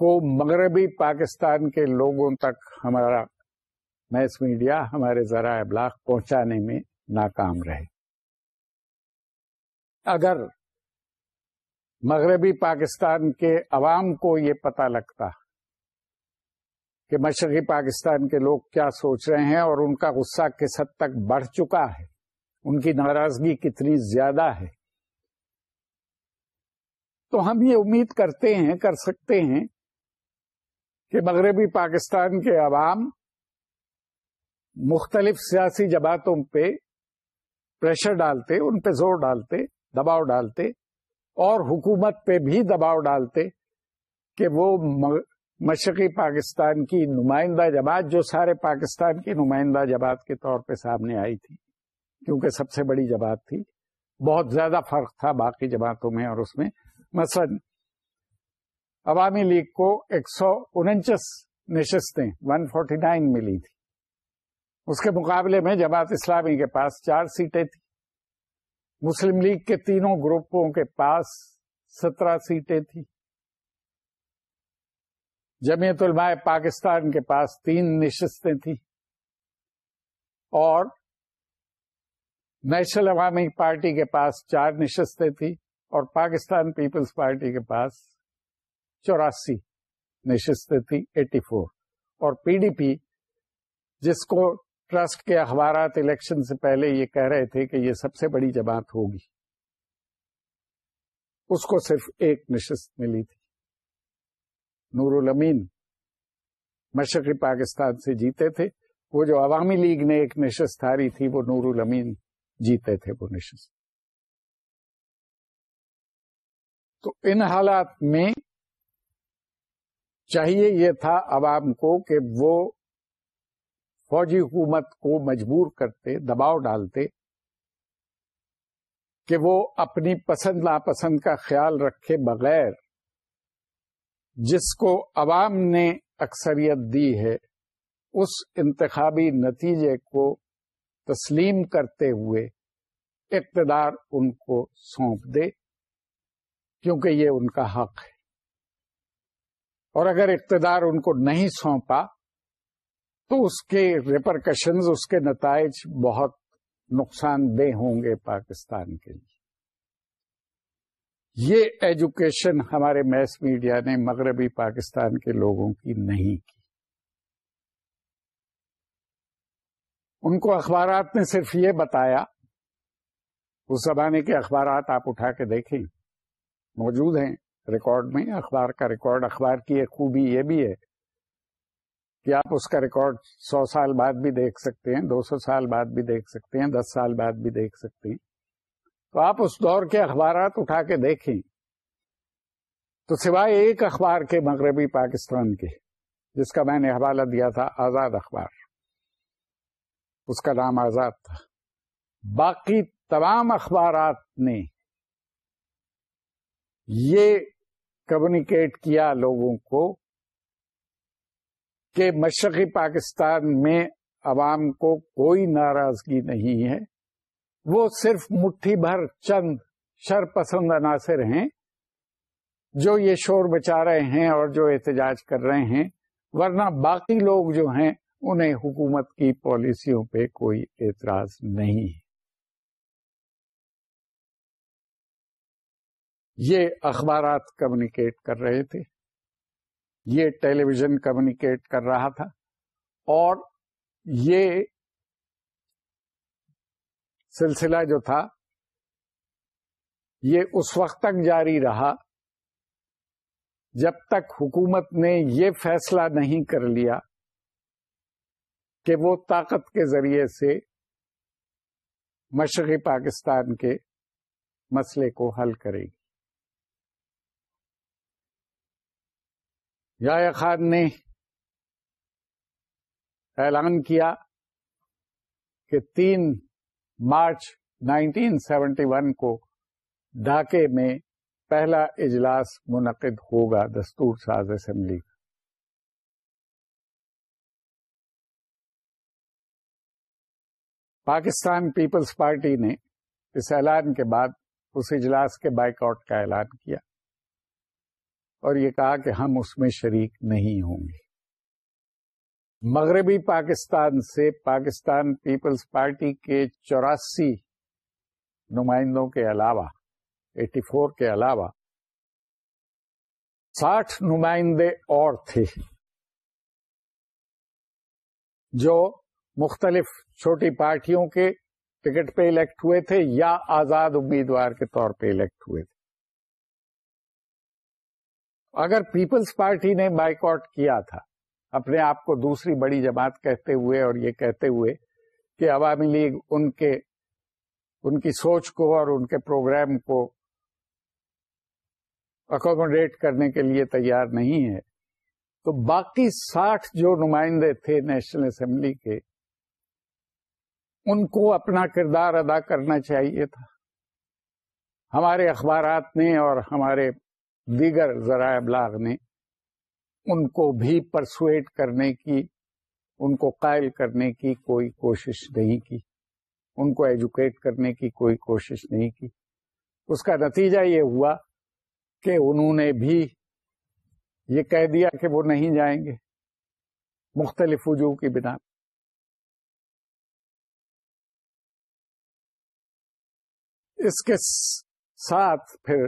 کو مغربی پاکستان کے لوگوں تک ہمارا میس میڈیا ہمارے ذرائع ابلاغ پہنچانے میں ناکام رہے۔ اگر مغربی پاکستان کے عوام کو یہ پتا لگتا کہ مشرقی پاکستان کے لوگ کیا سوچ رہے ہیں اور ان کا غصہ کس حد تک بڑھ چکا ہے، ان کی ناراضگی کتنی زیادہ ہے، تو ہم یہ امید کرتے ہیں، کر سکتے ہیں کہ مغربی پاکستان کے عوام مختلف سیاسی جماعتوں پہ پریشر ڈالتے، ان پہ زور ڈالتے دباؤ ڈالتے اور حکومت پہ بھی دباؤ ڈالتے کہ وہ مشرقی پاکستان کی نمائندہ جماعت جو سارے پاکستان کی نمائندہ جماعت کے طور پہ سامنے آئی تھی، کیونکہ سب سے بڑی جماعت تھی، بہت زیادہ فرق تھا باقی جماعتوں میں اور اس میں۔ مثلا، عوامی لیگ کو ایک سو انچاس نشستیں، ون فورٹی نائن ملی تھی۔ اس کے مقابلے میں جماعت اسلامی کے پاس چار سیٹیں تھیں۔ مسلم لیگ کے تینوں گروپوں کے پاس سترہ سیٹیں تھیں۔ جمیعت علماء پاکستان کے پاس تین نشستیں تھیں۔ اور نیشنل عوامی پارٹی کے پاس چار نشستیں تھیں اور پاکستان پیپلز پارٹی کے پاس چوراسی نشستیں تھیں، ایٹی فور۔ اور پی ڈی پی جس کو ٹرسٹ کے اخبارات الیکشن سے پہلے یہ کہہ رہے تھے کہ یہ سب سے بڑی جماعت ہوگی۔ اس کو صرف ایک نشست ملی تھی۔ نور الامین مشرقی پاکستان سے جیتے تھے۔ وہ جو عوامی لیگ نے ایک نشست ہاری تھی، وہ نور الامین جیتے تھے، وہ نشست۔ تو ان حالات میں چاہیے یہ تھا عوام کو کہ وہ فوجی حکومت کو مجبور کرتے، دباؤ ڈالتے کہ وہ اپنی پسند ناپسند کا خیال رکھے بغیر جس کو عوام نے اکثریت دی ہے، اس انتخابی نتیجے کو تسلیم کرتے ہوئے اقتدار ان کو سونپ دے، کیونکہ یہ ان کا حق ہے۔ اور اگر اقتدار ان کو نہیں سونپا تو اس کے ریپرکشنز اس کے نتائج بہت نقصان دہ ہوں گے پاکستان کے لیے۔ یہ ایجوکیشن ہمارے میس میڈیا نے مغربی پاکستان کے لوگوں کی نہیں کی۔ ان کو اخبارات نے صرف یہ بتایا، اس زمانے کے اخبارات آپ اٹھا کے دیکھیں، موجود ہیں ریکارڈ میں، اخبار کا ریکارڈ، اخبار کی ایک خوبی یہ بھی ہے کہ آپ اس کا ریکارڈ سو سال بعد بھی دیکھ سکتے ہیں، دو سو سال بعد بھی دیکھ سکتے ہیں، دس سال بعد بھی دیکھ سکتے ہیں۔ تو آپ اس دور کے اخبارات اٹھا کے دیکھیں۔ تو سوائے ایک اخبار کے مغربی پاکستان کے، جس کا میں نے حوالہ دیا تھا، آزاد اخبار۔ اس کا نام آزاد تھا۔ باقی تمام اخبارات نے یہ کمیونیکیٹ کیا لوگوں کو کہ مشرقی پاکستان میں عوام کو کوئی ناراضگی نہیں ہے۔ وہ صرف مٹھی بھر چند شر پسند عناصر ہیں جو یہ شور بچا رہے ہیں اور جو احتجاج کر رہے ہیں، ورنہ باقی لوگ جو ہیں، انہیں حکومت کی پالیسیوں پہ کوئی اعتراض نہیں ہے۔ یہ اخبارات کمیونیکیٹ کر رہے تھے۔ یہ ٹیلی ویژن کمیونیکیٹ کر رہا تھا اور یہ سلسلہ جو تھا، یہ اس وقت تک جاری رہا جب تک حکومت نے یہ فیصلہ نہیں کر لیا کہ وہ طاقت کے ذریعے سے مشرقی پاکستان کے مسئلے کو حل کرے گی۔ یا خان نے اعلان کیا کہ تین مارچ 1971 کو ڈھاکے میں پہلا اجلاس منعقد ہوگا، دستور ساز اسمبلی کا۔ پاکستان پیپلز پارٹی نے اس اعلان کے بعد اس اجلاس کے بائک آؤٹ کا اعلان کیا۔ اور یہ کہا کہ ہم اس میں شریک نہیں ہوں گے۔ مغربی پاکستان سے پاکستان پیپلز پارٹی کے چوراسی نمائندوں کے علاوہ، ایٹی فور کے علاوہ، ساٹھ نمائندے اور تھے، جو مختلف چھوٹی پارٹیوں کے ٹکٹ پہ الیکٹ ہوئے تھے یا آزاد امیدوار کے طور پہ الیکٹ ہوئے تھے۔ اگر پیپلز پارٹی نے بائک آؤٹ کیا تھا، اپنے آپ کو دوسری بڑی جماعت کہتے ہوئے اور یہ کہتے ہوئے کہ عوامی لیگ ان کے، ان کی سوچ کو اور ان کے پروگرام کو اکوموڈیٹ کرنے کے لیے تیار نہیں ہے، تو باقی ساٹھ جو نمائندے تھے نیشنل اسمبلی کے، ان کو اپنا کردار ادا کرنا چاہیے تھا۔ ہمارے اخبارات نے اور ہمارے دیگر ذرائع ابلاغ نے ان کو بھی پرسویٹ کرنے کی، ان کو قائل کرنے کی کوئی کوشش نہیں کی۔ ان کو ایجوکیٹ کرنے کی کوئی کوشش نہیں کی۔ اس کا نتیجہ یہ ہوا کہ انہوں نے بھی یہ کہہ دیا کہ وہ نہیں جائیں گے۔ مختلف وجوہ کی بنا۔ اس کے ساتھ پھر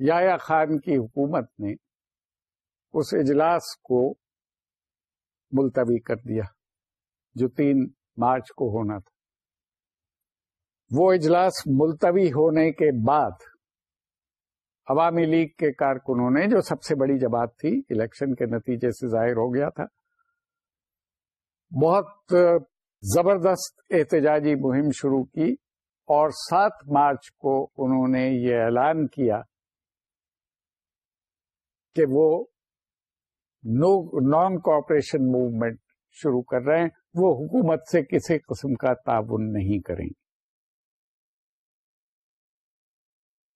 یا خان کی حکومت نے اس اجلاس کو ملتوی کر دیا جو تین مارچ کو ہونا تھا۔ وہ اجلاس ملتوی ہونے کے بعد عوامی لیگ کے کارکنوں نے جو سب سے بڑی جماعت تھی، الیکشن کے نتیجے سے ظاہر ہو گیا تھا، بہت زبردست احتجاجی مہم شروع کی اور سات مارچ کو انہوں نے یہ اعلان کیا کہ وہ نان کوپریشن موومنٹ شروع کر رہے ہیں۔ وہ حکومت سے کسی قسم کا تعاون نہیں کریں گے۔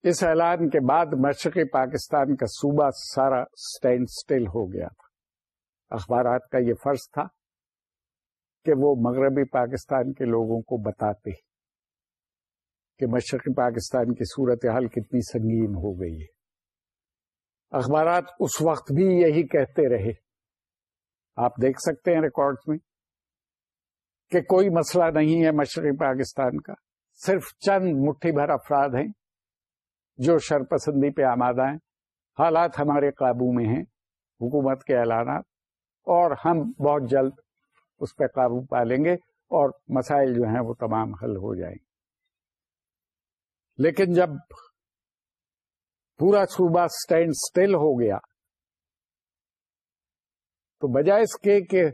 اس اعلان کے بعد مشرقی پاکستان کا صوبہ سارا اسٹینڈ اسٹل ہو گیا تھا۔ اخبارات کا یہ فرض تھا کہ وہ مغربی پاکستان کے لوگوں کو بتاتے کہ مشرقی پاکستان کی صورتحال کتنی سنگین ہو گئی ہے۔ اخبارات اس وقت بھی یہی کہتے رہے۔ آپ دیکھ سکتے ہیں ریکارڈ میں کہ کوئی مسئلہ نہیں ہے مشرقی پاکستان کا۔ صرف چند مٹھی بھر افراد ہیں جو شرپسندی پہ آمادہ ہیں۔ حالات ہمارے قابو میں ہیں، حکومت کے اعلانات، اور ہم بہت جلد اس پہ قابو پا لیں گے اور مسائل جو ہیں وہ تمام حل ہو جائیں۔ گے لیکن جب پورا صوبہ اسٹینڈ اسٹل ہو گیا۔ تو بجائے اس کے کہ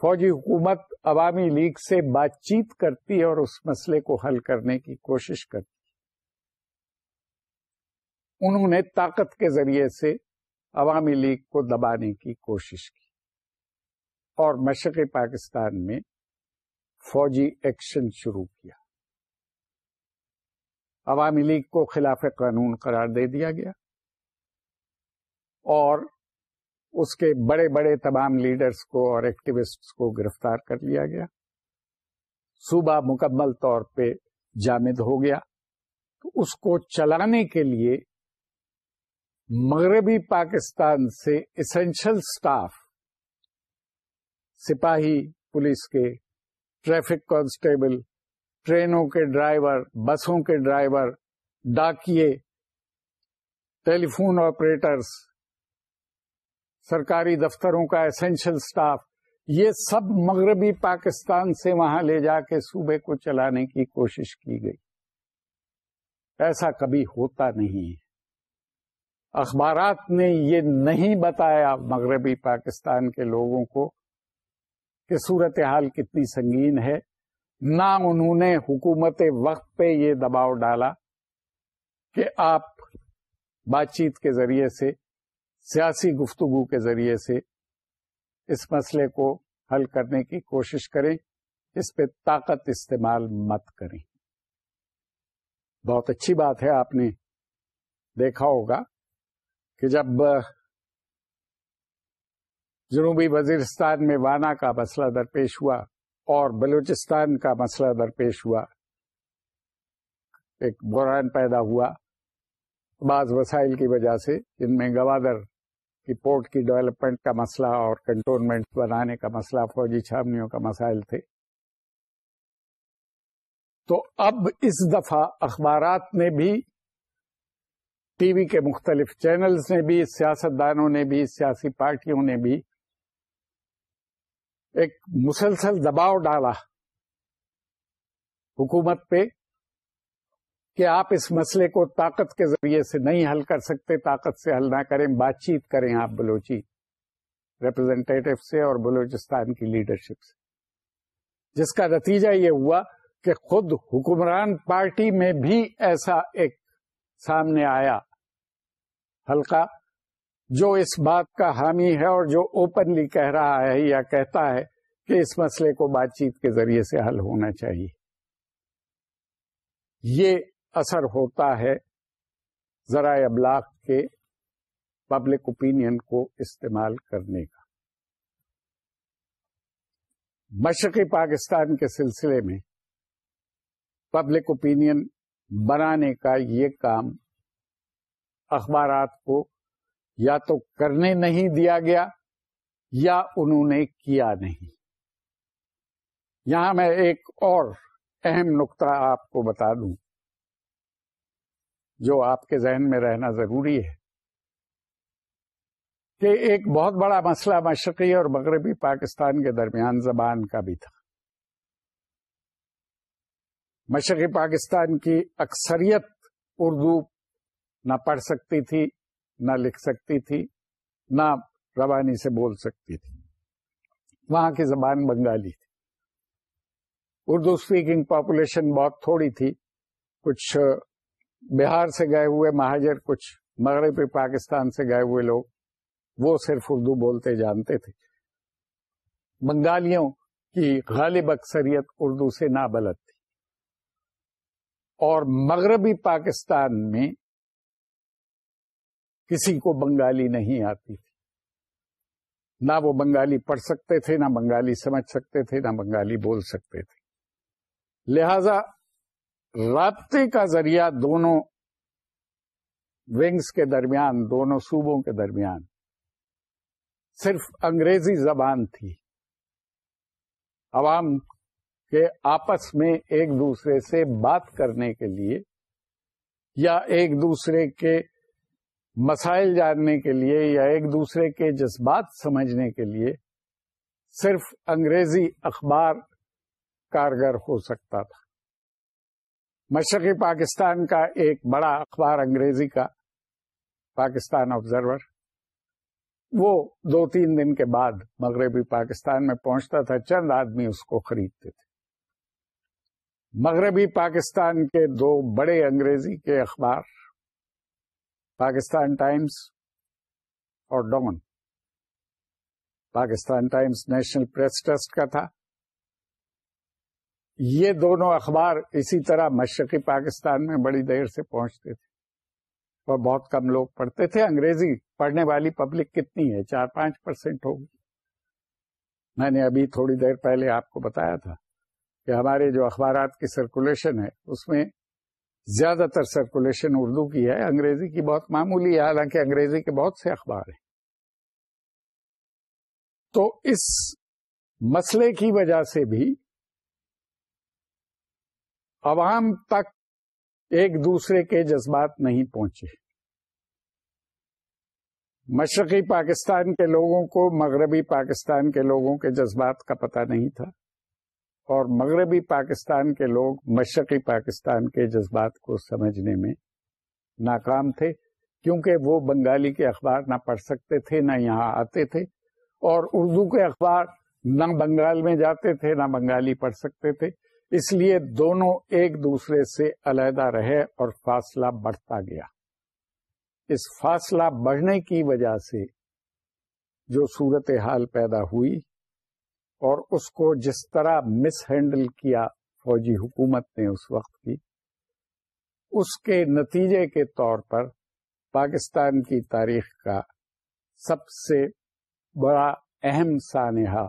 فوجی حکومت عوامی لیگ سے بات چیت کرتی اور اس مسئلے کو حل کرنے کی کوشش کرتی انہوں نے طاقت کے ذریعے سے عوامی لیگ کو دبانے کی کوشش کی۔ اور مشرقی پاکستان میں فوجی ایکشن شروع کیا۔ عوامی لیگ کو خلاف قانون قرار دے دیا گیا اور اس کے بڑے بڑے تمام لیڈرز کو اور ایکٹیوسٹ کو گرفتار کر لیا گیا۔ صوبہ مکمل طور پہ جامد ہو گیا۔ تو اس کو چلانے کے لیے مغربی پاکستان سے اسینشل سٹاف سپاہی پولیس کے، ٹریفک کانسٹیبل ٹرینوں کے ڈرائیور، بسوں کے ڈرائیور، ڈاکیے ٹیلی فون آپریٹرس سرکاری دفتروں کا اسینشل سٹاف یہ سب مغربی پاکستان سے وہاں لے جا کے صوبے کو چلانے کی کوشش کی گئی۔ ایسا کبھی ہوتا نہیں۔ ہے اخبارات نے یہ نہیں بتایا مغربی پاکستان کے لوگوں کو کہ صورتحال کتنی سنگین ہے۔ نہ انہوں نے حکومت وقت پہ یہ دباؤ ڈالا کہ آپ بات چیت کے ذریعے سے، سیاسی گفتگو کے ذریعے سے اس مسئلے کو حل کرنے کی کوشش کریں، اس پہ طاقت استعمال مت کریں۔ بہت اچھی بات ہے، آپ نے دیکھا ہوگا کہ جب جنوبی وزیرستان میں وانا کا مسئلہ درپیش ہوا اور بلوچستان کا مسئلہ درپیش ہوا۔ ایک بحران پیدا ہوا۔ بعض وسائل کی وجہ سے جن میں گوادر کی پورٹ کی ڈیولپمنٹ کا مسئلہ اور کنٹونمنٹ بنانے کا مسئلہ، فوجی چھاونیوں کا مسائل تھے۔ تو اب اس دفعہ اخبارات نے بھی، ٹی وی کے مختلف چینلز نے بھی، سیاستدانوں نے بھی، سیاسی پارٹیوں نے بھی ایک مسلسل دباؤ ڈالا حکومت پہ کہ آپ اس مسئلے کو طاقت کے ذریعے سے نہیں حل کر سکتے، طاقت سے حل نہ کریں، بات چیت کریں آپ بلوچی ریپرزینٹیو سے اور بلوچستان کی لیڈرشپ سے۔ جس کا نتیجہ یہ ہوا کہ خود حکمران پارٹی میں بھی ایسا ایک سامنے آیا، ہلکا جو اس بات کا حامی ہے اور جو اوپنلی کہہ رہا ہے یا کہتا ہے کہ اس مسئلے کو بات چیت کے ذریعے سے حل ہونا چاہیے۔ یہ اثر ہوتا ہے ذرائع ابلاغ کے پبلک اوپینین کو استعمال کرنے کا۔ مشرقی پاکستان کے سلسلے میں پبلک اوپینین بنانے کا یہ کام اخبارات کو یا تو کرنے نہیں دیا گیا یا انہوں نے کیا نہیں۔ یہاں میں ایک اور اہم نقطہ آپ کو بتا دوں جو آپ کے ذہن میں رہنا ضروری ہے کہ ایک بہت بڑا مسئلہ مشرقی اور مغربی پاکستان کے درمیان زبان کا بھی تھا۔ مشرقی پاکستان کی اکثریت اردو نہ پڑھ سکتی تھی نہ لکھ سکتی تھی، نہ روانی سے بول سکتی تھی۔ وہاں کی زبان بنگالی تھی۔ اردو اسپیکنگ پاپولیشن بہت تھوڑی تھی۔ کچھ بہار سے گئے ہوئے مہاجر، کچھ مغربی پاکستان سے گئے ہوئے لوگ، وہ صرف اردو بولتے جانتے تھے۔ بنگالیوں کی غالب اکثریت اردو سے نابلد تھی۔ اور مغربی پاکستان میں کسی کو بنگالی نہیں آتی تھی۔ نہ وہ بنگالی پڑھ سکتے تھے، نہ بنگالی سمجھ سکتے تھے، نہ بنگالی بول سکتے تھے۔ لہذا رابطے کا ذریعہ دونوں ونگز کے درمیان، دونوں صوبوں کے درمیان صرف انگریزی زبان تھی۔ عوام کے آپس میں ایک دوسرے سے بات کرنے کے لیے یا ایک دوسرے کے مسائل جاننے کے لیے یا ایک دوسرے کے جذبات سمجھنے کے لیے صرف انگریزی اخبار کارگر ہو سکتا تھا۔ مشرقی پاکستان کا ایک بڑا اخبار انگریزی کا، پاکستان آبزرور، وہ دو تین دن کے بعد مغربی پاکستان میں پہنچتا تھا، چند آدمی اس کو خریدتے تھے۔ مغربی پاکستان کے دو بڑے انگریزی کے اخبار پاکستان ٹائمز اور ڈومن Pakistan Times National Press Trust کا تھا۔ یہ دونوں اخبار اسی طرح مشرقی پاکستان میں بڑی دیر سے پہنچتے تھے۔ اور بہت کم لوگ پڑھتے تھے۔ انگریزی پڑھنے والی پبلک کتنی ہے؟ چار پانچ پرسینٹ ہوگی۔ میں نے ابھی تھوڑی دیر پہلے آپ کو بتایا تھا کہ ہمارے جو اخبارات کی سرکولیشن ہے، اس میں زیادہ تر سرکولیشن اردو کی ہے، انگریزی کی بہت معمولی ہے، حالانکہ انگریزی کے بہت سے اخبار ہیں۔ تو اس مسئلے کی وجہ سے بھی عوام تک ایک دوسرے کے جذبات نہیں پہنچے۔ مشرقی پاکستان کے لوگوں کو، مغربی پاکستان کے لوگوں کے جذبات کا پتہ نہیں تھا۔ اور مغربی پاکستان کے لوگ مشرقی پاکستان کے جذبات کو سمجھنے میں ناکام تھے، کیونکہ وہ بنگالی کے اخبار نہ پڑھ سکتے تھے، نہ یہاں آتے تھے، اور اردو کے اخبار نہ بنگال میں جاتے تھے، نہ بنگالی پڑھ سکتے تھے۔ اس لیے دونوں ایک دوسرے سے علیحدہ رہے اور فاصلہ بڑھتا گیا۔ اس فاصلہ بڑھنے کی وجہ سے جو صورت حال پیدا ہوئی اور اس کو جس طرح مس ہینڈل کیا فوجی حکومت نے اس وقت کی، اس کے نتیجے کے طور پر پاکستان کی تاریخ کا سب سے بڑا اہم سانحہ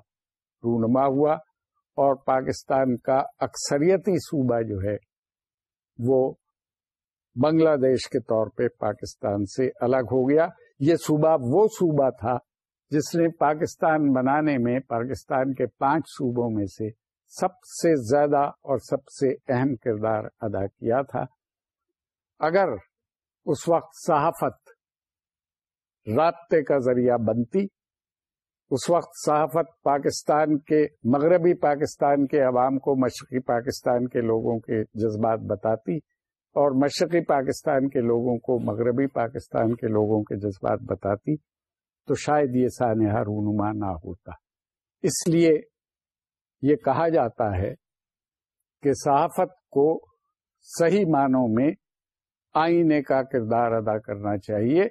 رونما ہوا اور پاکستان کا اکثریتی صوبہ جو ہے وہ بنگلہ دیش کے طور پہ پاکستان سے الگ ہو گیا۔ یہ صوبہ وہ صوبہ تھا جس نے پاکستان بنانے میں پاکستان کے پانچ صوبوں میں سے سب سے زیادہ اور سب سے اہم کردار ادا کیا تھا، اگر اس وقت صحافت رابطے کا ذریعہ بنتی، اس وقت صحافت پاکستان کے، مغربی پاکستان کے عوام کو مشرقی پاکستان کے لوگوں کے جذبات بتاتی اور مشرقی پاکستان کے لوگوں کو مغربی پاکستان کے لوگوں کے جذبات بتاتی تو شاید یہ سانحہ رونما نہ ہوتا۔ اس لیے یہ کہا جاتا ہے کہ صحافت کو صحیح معنوں میں آئینے کا کردار ادا کرنا چاہیے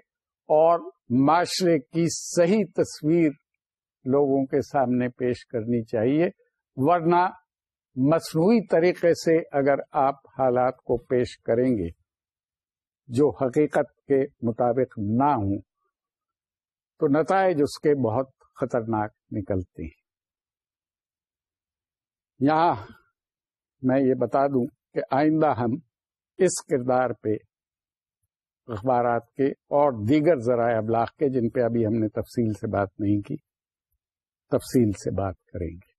اور معاشرے کی صحیح تصویر لوگوں کے سامنے پیش کرنی چاہیے، ورنہ مصنوعی طریقے سے اگر آپ حالات کو پیش کریں گے جو حقیقت کے مطابق نہ ہوں تو نتائج اس کے بہت خطرناک نکلتے ہیں۔ یہاں میں یہ بتا دوں کہ آئندہ ہم اس کردار پہ اخبارات کے اور دیگر ذرائع ابلاغ کے، جن پہ ابھی ہم نے تفصیل سے بات نہیں کی، تفصیل سے بات کریں گے۔